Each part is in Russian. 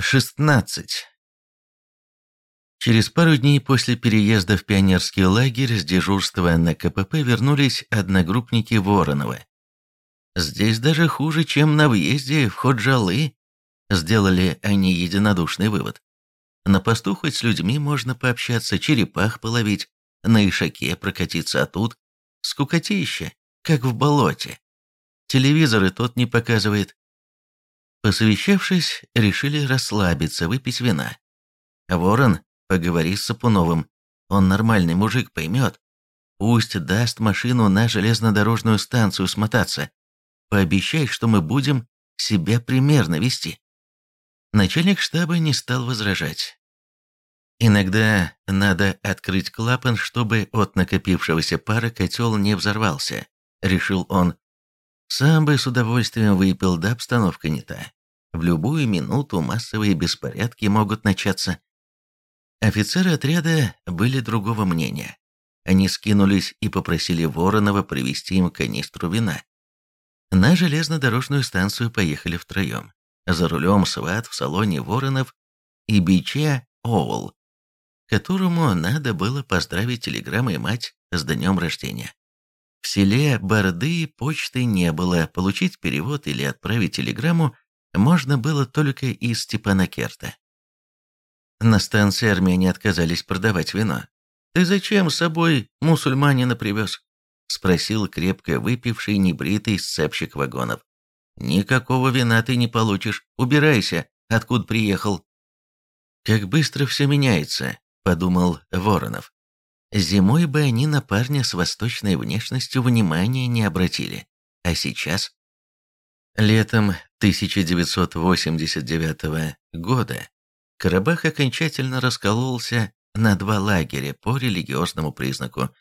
16. Через пару дней после переезда в пионерский лагерь с дежурства на КПП вернулись одногруппники Воронова. «Здесь даже хуже, чем на въезде в Ходжалы», – сделали они единодушный вывод. На посту хоть с людьми можно пообщаться, черепах половить, на ишаке прокатиться, а тут скукотища, как в болоте. Телевизоры тот не показывает, Посовещавшись, решили расслабиться, выпить вина. «Ворон, поговори с Сапуновым. Он нормальный мужик, поймет. Пусть даст машину на железнодорожную станцию смотаться. Пообещай, что мы будем себя примерно вести». Начальник штаба не стал возражать. Иногда надо открыть клапан, чтобы от накопившегося пара котел не взорвался, решил он. Сам бы с удовольствием выпил, да обстановка не та. В любую минуту массовые беспорядки могут начаться. Офицеры отряда были другого мнения. Они скинулись и попросили Воронова привезти им канистру вина. На железнодорожную станцию поехали втроем. За рулем сват в салоне Воронов и Биче Оул, которому надо было поздравить телеграммой мать с днем рождения. В селе Борды почты не было, получить перевод или отправить телеграмму можно было только из Степанакерта. На станции армяне отказались продавать вино. «Ты зачем с собой мусульманина привез?» — спросил крепко выпивший небритый сцепщик вагонов. «Никакого вина ты не получишь. Убирайся, откуда приехал». «Как быстро все меняется», — подумал Воронов. Зимой бы они на парня с восточной внешностью внимания не обратили. А сейчас? Летом 1989 года Карабах окончательно раскололся на два лагеря по религиозному признаку.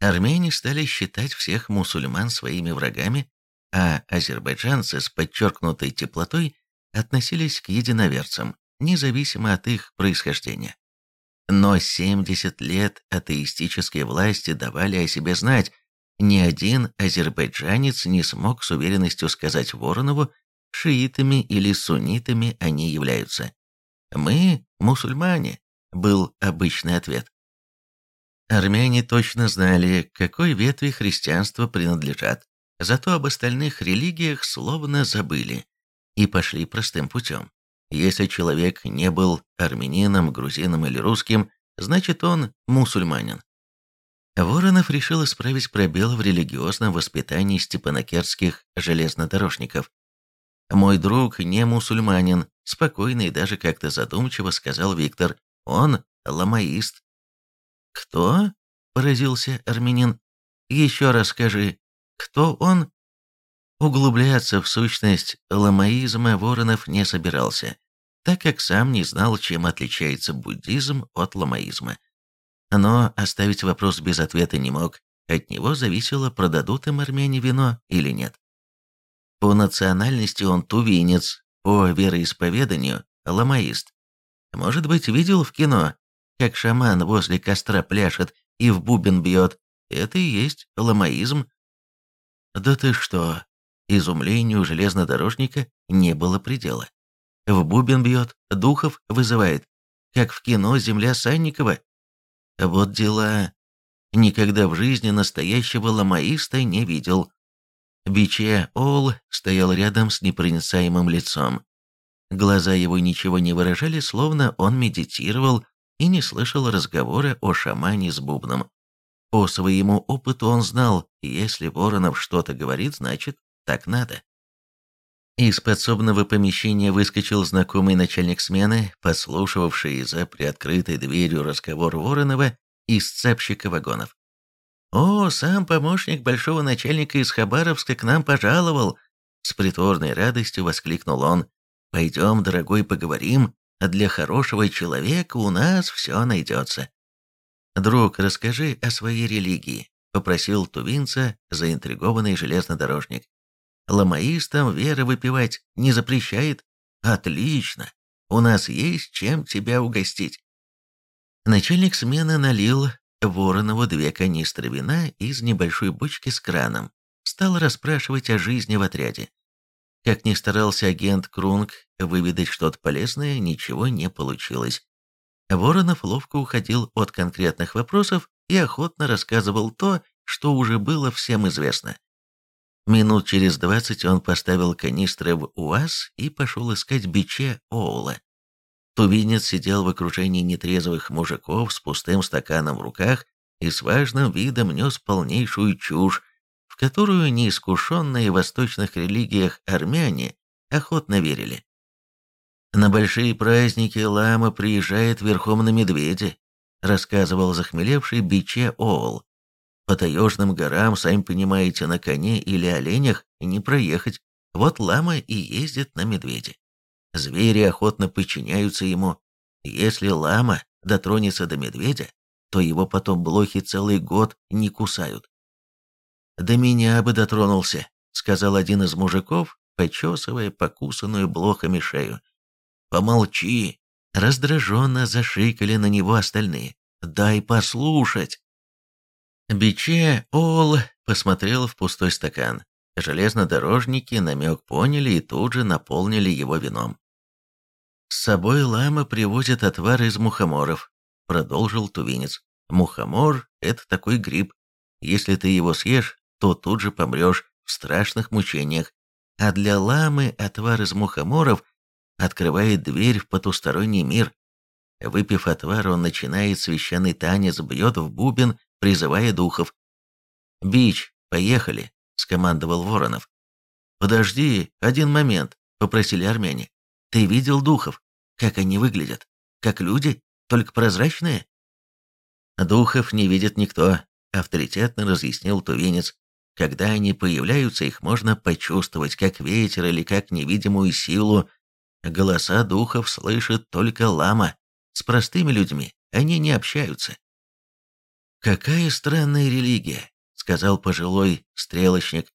Армяне стали считать всех мусульман своими врагами, а азербайджанцы с подчеркнутой теплотой относились к единоверцам, независимо от их происхождения. Но 70 лет атеистические власти давали о себе знать. Ни один азербайджанец не смог с уверенностью сказать Воронову, шиитами или суннитами они являются. «Мы мусульмане», — был обычный ответ. Армяне точно знали, какой ветви христианства принадлежат, зато об остальных религиях словно забыли и пошли простым путем. Если человек не был армянином, грузином или русским, значит он мусульманин. Воронов решил исправить пробел в религиозном воспитании степанакерских железнодорожников. «Мой друг не мусульманин», – спокойно и даже как-то задумчиво сказал Виктор. «Он ламаист». «Кто?» – поразился армянин. «Еще раз скажи, кто он?» Углубляться в сущность ламаизма Воронов не собирался, так как сам не знал, чем отличается буддизм от ламаизма. Но оставить вопрос без ответа не мог, от него зависело, продадут им армяне вино или нет. По национальности он тувинец, по вероисповеданию – ламаист. Может быть, видел в кино, как шаман возле костра пляшет и в бубен бьет. Это и есть ламаизм. «Да ты что, Изумлению железнодорожника не было предела. В бубен бьет, духов вызывает, как в кино «Земля Санникова». Вот дела. Никогда в жизни настоящего ломаиста не видел. Биче Ол стоял рядом с непроницаемым лицом. Глаза его ничего не выражали, словно он медитировал и не слышал разговора о шамане с бубном. По своему опыту он знал, если Воронов что-то говорит, значит, так надо. Из подсобного помещения выскочил знакомый начальник смены, послушавший за приоткрытой дверью разговор Воронова и сцепщика вагонов. «О, сам помощник большого начальника из Хабаровска к нам пожаловал!» С притворной радостью воскликнул он. «Пойдем, дорогой, поговорим. Для хорошего человека у нас все найдется». «Друг, расскажи о своей религии», — попросил тувинца заинтригованный железнодорожник. Ламаистам вера выпивать не запрещает? Отлично! У нас есть чем тебя угостить. Начальник смены налил Воронову две канистры вина из небольшой бочки с краном. Стал расспрашивать о жизни в отряде. Как ни старался агент Крунг выведать что-то полезное, ничего не получилось. Воронов ловко уходил от конкретных вопросов и охотно рассказывал то, что уже было всем известно. Минут через двадцать он поставил канистры в УАЗ и пошел искать биче Оула. Тувинец сидел в окружении нетрезвых мужиков с пустым стаканом в руках и с важным видом нес полнейшую чушь, в которую неискушенные в восточных религиях армяне охотно верили. «На большие праздники лама приезжает верхом на медведе», рассказывал захмелевший биче Оул. «По таежным горам, сами понимаете, на коне или оленях не проехать. Вот лама и ездит на медведе. Звери охотно подчиняются ему. Если лама дотронется до медведя, то его потом блохи целый год не кусают. «До меня бы дотронулся», — сказал один из мужиков, почесывая покусанную блохами шею. «Помолчи!» — раздраженно зашикали на него остальные. «Дай послушать!» Биче Ол посмотрел в пустой стакан. Железнодорожники намек поняли и тут же наполнили его вином. «С собой лама привозит отвар из мухоморов», — продолжил тувинец. «Мухомор — это такой гриб. Если ты его съешь, то тут же помрешь в страшных мучениях. А для ламы отвар из мухоморов открывает дверь в потусторонний мир. Выпив отвар, он начинает священный танец, бьет в бубен, призывая духов. «Бич, поехали», — скомандовал Воронов. «Подожди, один момент», — попросили армяне. «Ты видел духов? Как они выглядят? Как люди? Только прозрачные?» «Духов не видит никто», — авторитетно разъяснил тувенец. Когда они появляются, их можно почувствовать, как ветер или как невидимую силу. Голоса духов слышит только лама. С простыми людьми они не общаются. «Какая странная религия», — сказал пожилой стрелочник.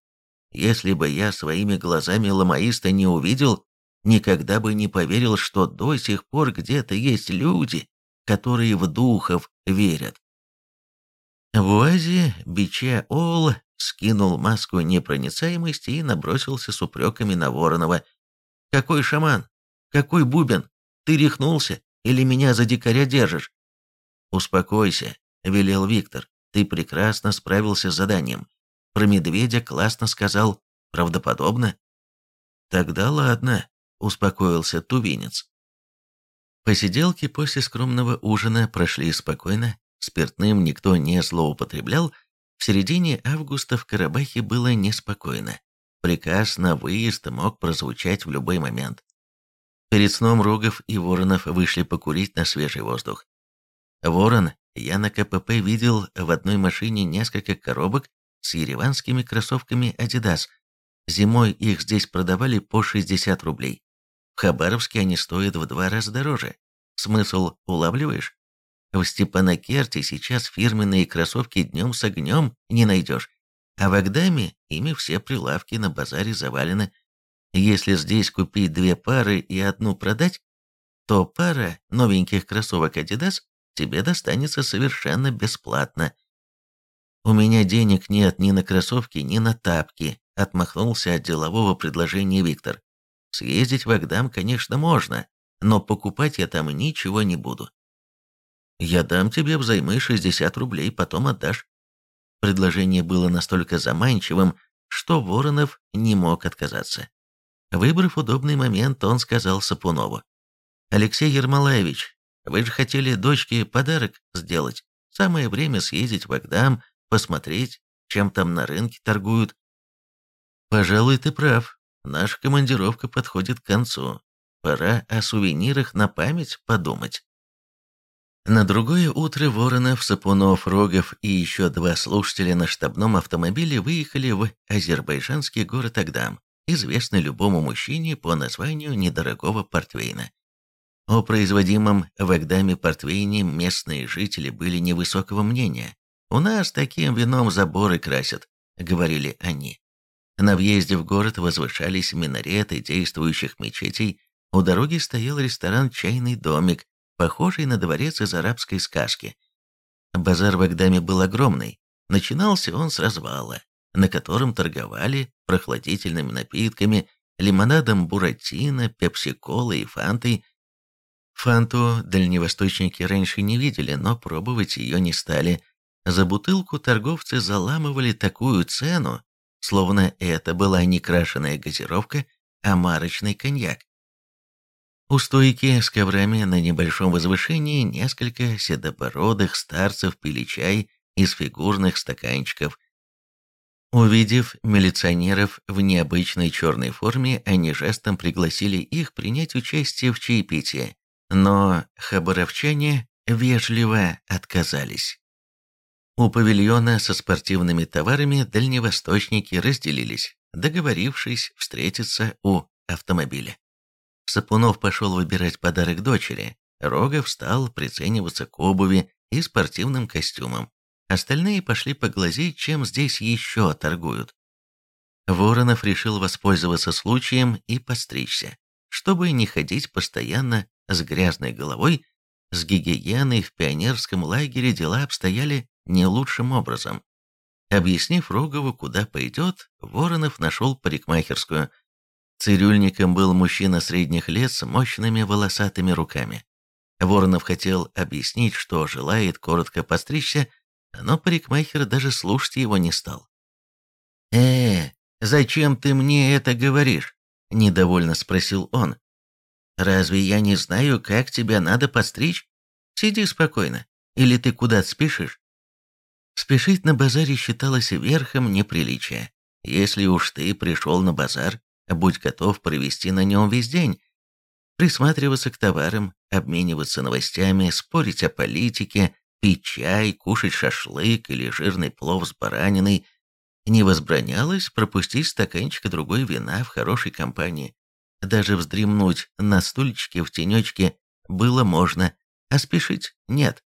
«Если бы я своими глазами ламаиста не увидел, никогда бы не поверил, что до сих пор где-то есть люди, которые в духов верят». В УАЗе Биче Ол скинул маску непроницаемости и набросился с упреками на Воронова. «Какой шаман? Какой бубен? Ты рехнулся? Или меня за дикаря держишь?» «Успокойся», — велел Виктор. «Ты прекрасно справился с заданием. Про медведя классно сказал. Правдоподобно?» «Тогда ладно», — успокоился тувинец. Посиделки после скромного ужина прошли спокойно, спиртным никто не злоупотреблял, в середине августа в Карабахе было неспокойно. Приказ на выезд мог прозвучать в любой момент. Перед сном Рогов и Воронов вышли покурить на свежий воздух. Ворон, я на КПП видел в одной машине несколько коробок с ереванскими кроссовками Adidas. Зимой их здесь продавали по 60 рублей. В Хабаровске они стоят в два раза дороже. Смысл улавливаешь? В Степанакерте сейчас фирменные кроссовки днем с огнем не найдешь, а в Агдаме ими все прилавки на базаре завалены. Если здесь купить две пары и одну продать, то пара новеньких кроссовок Adidas тебе достанется совершенно бесплатно. «У меня денег нет ни на кроссовки, ни на тапки», — отмахнулся от делового предложения Виктор. «Съездить в Агдам, конечно, можно, но покупать я там ничего не буду. Я дам тебе взаймы 60 рублей, потом отдашь. Предложение было настолько заманчивым, что Воронов не мог отказаться. Выбрав удобный момент, он сказал Сапунову. «Алексей Ермолаевич, вы же хотели дочке подарок сделать. Самое время съездить в Агдам, посмотреть, чем там на рынке торгуют». «Пожалуй, ты прав. Наша командировка подходит к концу. Пора о сувенирах на память подумать». На другое утро Воронов, Сапунов, Рогов и еще два слушателя на штабном автомобиле выехали в азербайджанский город Агдам, известный любому мужчине по названию недорогого портвейна. О производимом в Агдаме портвейне местные жители были невысокого мнения. «У нас таким вином заборы красят», — говорили они. На въезде в город возвышались минареты действующих мечетей, у дороги стоял ресторан «Чайный домик», похожий на дворец из арабской сказки. Базар в Агдаме был огромный. Начинался он с развала, на котором торговали прохладительными напитками, лимонадом буратино, пепси-колой и фантой. Фанту дальневосточники раньше не видели, но пробовать ее не стали. За бутылку торговцы заламывали такую цену, словно это была не крашеная газировка, а марочный коньяк. У стойки с коврами на небольшом возвышении несколько седобородых старцев пили чай из фигурных стаканчиков. Увидев милиционеров в необычной черной форме, они жестом пригласили их принять участие в чаепитии, но хабаровчане вежливо отказались. У павильона со спортивными товарами дальневосточники разделились, договорившись встретиться у автомобиля. Сапунов пошел выбирать подарок дочери, Рогов стал прицениваться к обуви и спортивным костюмам. Остальные пошли поглазеть, чем здесь еще торгуют. Воронов решил воспользоваться случаем и постричься, чтобы не ходить постоянно с грязной головой. С гигиеной в пионерском лагере дела обстояли не лучшим образом. Объяснив Рогову, куда пойдет, Воронов нашел парикмахерскую. Цирюльником был мужчина средних лет с мощными волосатыми руками. Воронов хотел объяснить, что желает коротко постричься, но парикмахер даже слушать его не стал. «Э, зачем ты мне это говоришь?» – недовольно спросил он. «Разве я не знаю, как тебя надо постричь? Сиди спокойно. Или ты куда-то спешишь?» Спешить на базаре считалось верхом неприличия. Если уж ты пришел на базар, будь готов провести на нем весь день. Присматриваться к товарам, обмениваться новостями, спорить о политике, пить чай, кушать шашлык или жирный плов с бараниной, не возбранялось пропустить стаканчика другой вина в хорошей компании. Даже вздремнуть на стульчике в тенечке было можно, а спешить нет.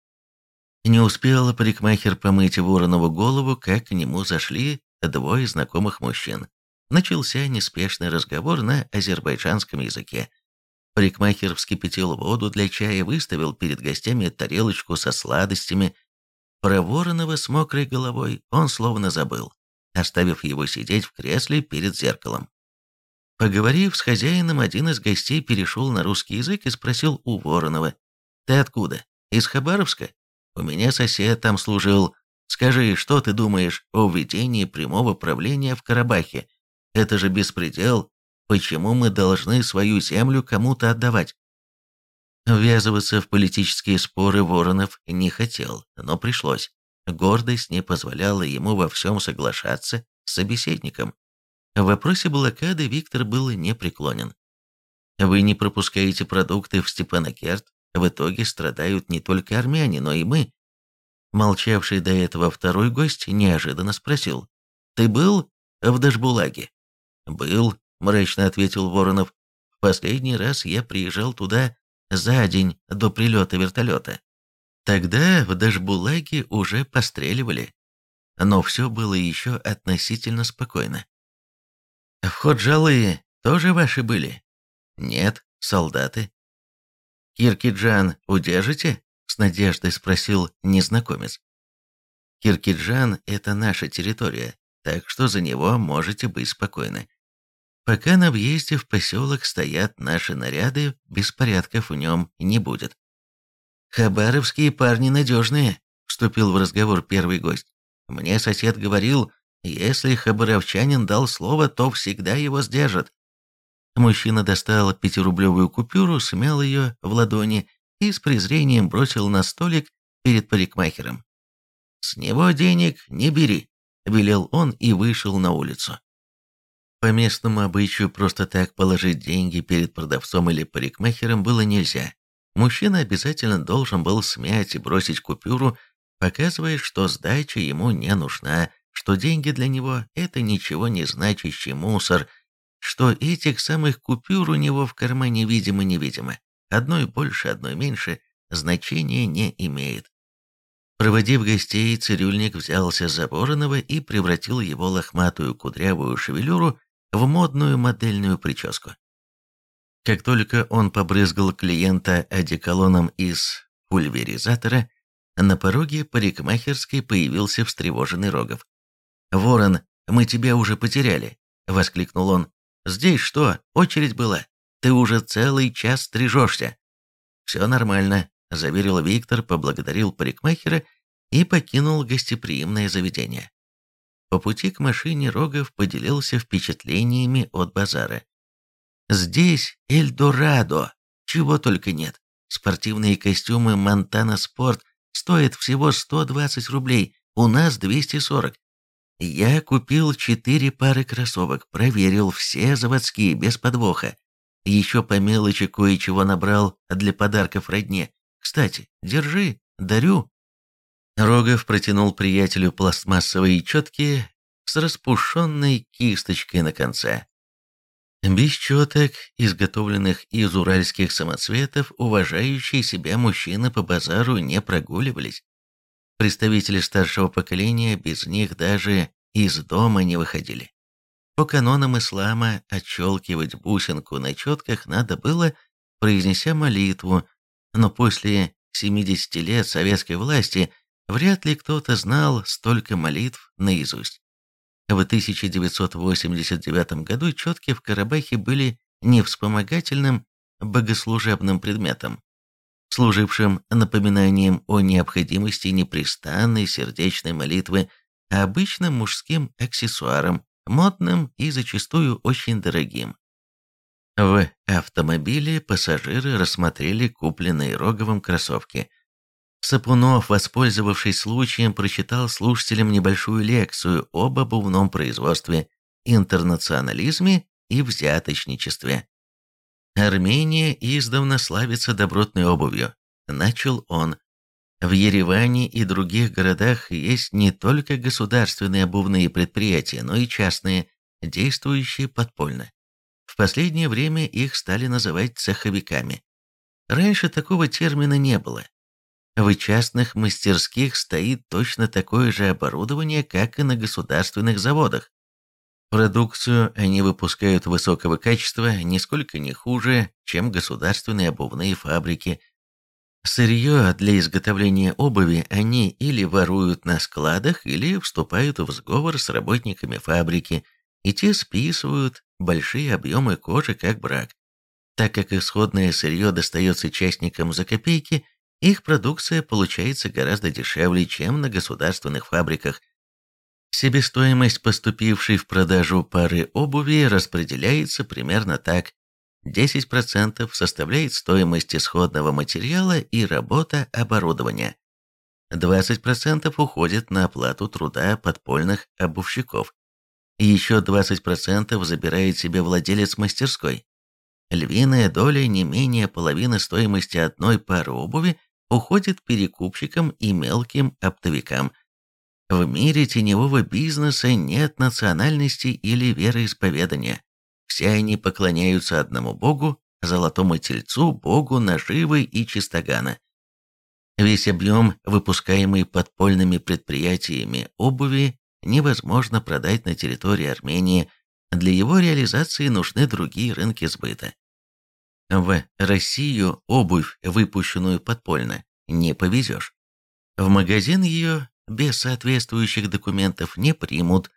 Не успел парикмахер помыть Воронову голову, как к нему зашли двое знакомых мужчин. Начался неспешный разговор на азербайджанском языке. Парикмахер вскипятил воду для чая, выставил перед гостями тарелочку со сладостями. Про Воронова с мокрой головой он словно забыл, оставив его сидеть в кресле перед зеркалом. Поговорив с хозяином, один из гостей перешел на русский язык и спросил у Воронова, «Ты откуда? Из Хабаровска? У меня сосед там служил. Скажи, что ты думаешь о введении прямого правления в Карабахе? Это же беспредел, Почему мы должны свою землю кому-то отдавать? Ввязываться в политические споры Воронов не хотел, но пришлось. Гордость не позволяла ему во всем соглашаться с собеседником. В вопросе блокады Виктор был непреклонен. Вы не пропускаете продукты в Степанакерт, в итоге страдают не только армяне, но и мы. Молчавший до этого второй гость неожиданно спросил. «Ты был в Дашбулаге?» «Был», — мрачно ответил Воронов. «В последний раз я приезжал туда за день до прилета вертолета. Тогда в Дашбулаге уже постреливали. Но все было еще относительно спокойно. В Ходжалы тоже ваши были? Нет, солдаты. Киркиджан удержите? С надеждой спросил незнакомец. Киркиджан – это наша территория, так что за него можете быть спокойны. Пока на въезде в поселок стоят наши наряды, беспорядков в нем не будет. «Хабаровские парни надежные», — вступил в разговор первый гость. «Мне сосед говорил, если хабаровчанин дал слово, то всегда его сдержат». Мужчина достал пятирублевую купюру, смял ее в ладони и с презрением бросил на столик перед парикмахером. «С него денег не бери», — велел он и вышел на улицу. По местному обычаю просто так положить деньги перед продавцом или парикмахером было нельзя. Мужчина обязательно должен был смять и бросить купюру, показывая, что сдача ему не нужна, что деньги для него – это ничего не значащий мусор, что этих самых купюр у него в кармане видимо-невидимо, одной больше, одной меньше, значения не имеет. Проводив гостей, цирюльник взялся за Воронова и превратил его лохматую кудрявую шевелюру в модную модельную прическу. Как только он побрызгал клиента одеколоном из пульверизатора, на пороге парикмахерской появился встревоженный Рогов. «Ворон, мы тебя уже потеряли!» — воскликнул он. Здесь что, очередь была? Ты уже целый час стрижешься». «Все нормально», – заверил Виктор, поблагодарил парикмахера и покинул гостеприимное заведение. По пути к машине Рогов поделился впечатлениями от базара. «Здесь Эльдорадо, чего только нет. Спортивные костюмы Монтана Спорт стоят всего 120 рублей, у нас 240. Я купил четыре пары кроссовок, проверил все заводские, без подвоха. Еще по мелочи кое-чего набрал для подарков родне. Кстати, держи, дарю. Рогов протянул приятелю пластмассовые четки с распушенной кисточкой на конце. Без четок, изготовленных из уральских самоцветов, уважающие себя мужчины по базару не прогуливались. Представители старшего поколения без них даже из дома не выходили. По канонам ислама отщелкивать бусинку на четках надо было, произнеся молитву, но после 70 лет советской власти – Вряд ли кто-то знал столько молитв наизусть. В 1989 году четки в Карабахе были не вспомогательным богослужебным предметом, служившим напоминанием о необходимости непрестанной сердечной молитвы, обычным мужским аксессуаром, модным и зачастую очень дорогим. В автомобиле пассажиры рассмотрели купленные Роговым кроссовки – Сапунов, воспользовавшись случаем, прочитал слушателям небольшую лекцию об обувном производстве, интернационализме и взяточничестве. «Армения издавна славится добротной обувью», – начал он. В Ереване и других городах есть не только государственные обувные предприятия, но и частные, действующие подпольно. В последнее время их стали называть цеховиками. Раньше такого термина не было, в частных мастерских стоит точно такое же оборудование, как и на государственных заводах. Продукцию они выпускают высокого качества, нисколько не хуже, чем государственные обувные фабрики. Сырье для изготовления обуви они или воруют на складах, или вступают в сговор с работниками фабрики, и те списывают большие объемы кожи как брак. Так как исходное сырье достается частникам за копейки – их продукция получается гораздо дешевле, чем на государственных фабриках. Себестоимость поступившей в продажу пары обуви распределяется примерно так. 10% составляет стоимость исходного материала и работа оборудования. 20% уходит на оплату труда подпольных обувщиков. Еще 20% забирает себе владелец мастерской. Львиная доля не менее половины стоимости одной пары обуви уходит перекупщикам и мелким оптовикам. В мире теневого бизнеса нет национальности или вероисповедания. Все они поклоняются одному богу, золотому тельцу, богу наживы и чистогана. Весь объем, выпускаемый подпольными предприятиями обуви, невозможно продать на территории Армении, для его реализации нужны другие рынки сбыта. В Россию обувь, выпущенную подпольно, не повезешь. В магазин ее без соответствующих документов не примут.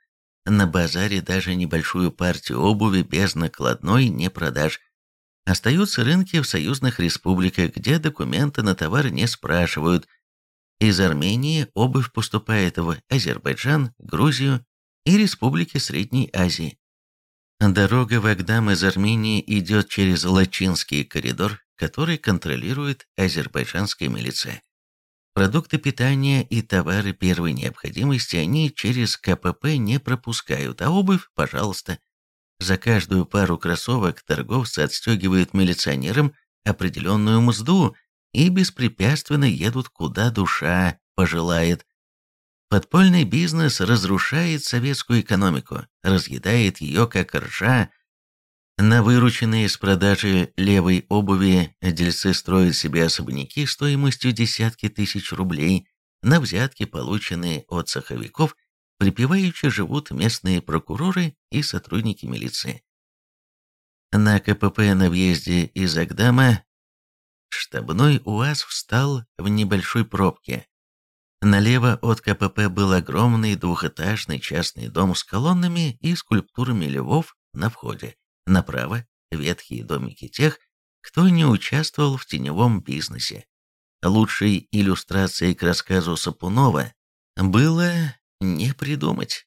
На базаре даже небольшую партию обуви без накладной не продашь. Остаются рынки в союзных республиках, где документы на товар не спрашивают. Из Армении обувь поступает в Азербайджан, Грузию и республики Средней Азии. Дорога в Агдам из Армении идет через Лачинский коридор, который контролирует азербайджанская милиция. Продукты питания и товары первой необходимости они через КПП не пропускают, а обувь, пожалуйста. За каждую пару кроссовок торговцы отстегивают милиционерам определенную мзду и беспрепятственно едут куда душа пожелает, Подпольный бизнес разрушает советскую экономику, разъедает ее как ржа. На вырученные с продажи левой обуви дельцы строят себе особняки стоимостью десятки тысяч рублей, на взятки, полученные от цеховиков, припеваючи живут местные прокуроры и сотрудники милиции. На КПП на въезде из Агдама штабной УАЗ встал в небольшой пробке, Налево от КПП был огромный двухэтажный частный дом с колоннами и скульптурами львов на входе. Направо – ветхие домики тех, кто не участвовал в теневом бизнесе. Лучшей иллюстрацией к рассказу Сапунова было не придумать.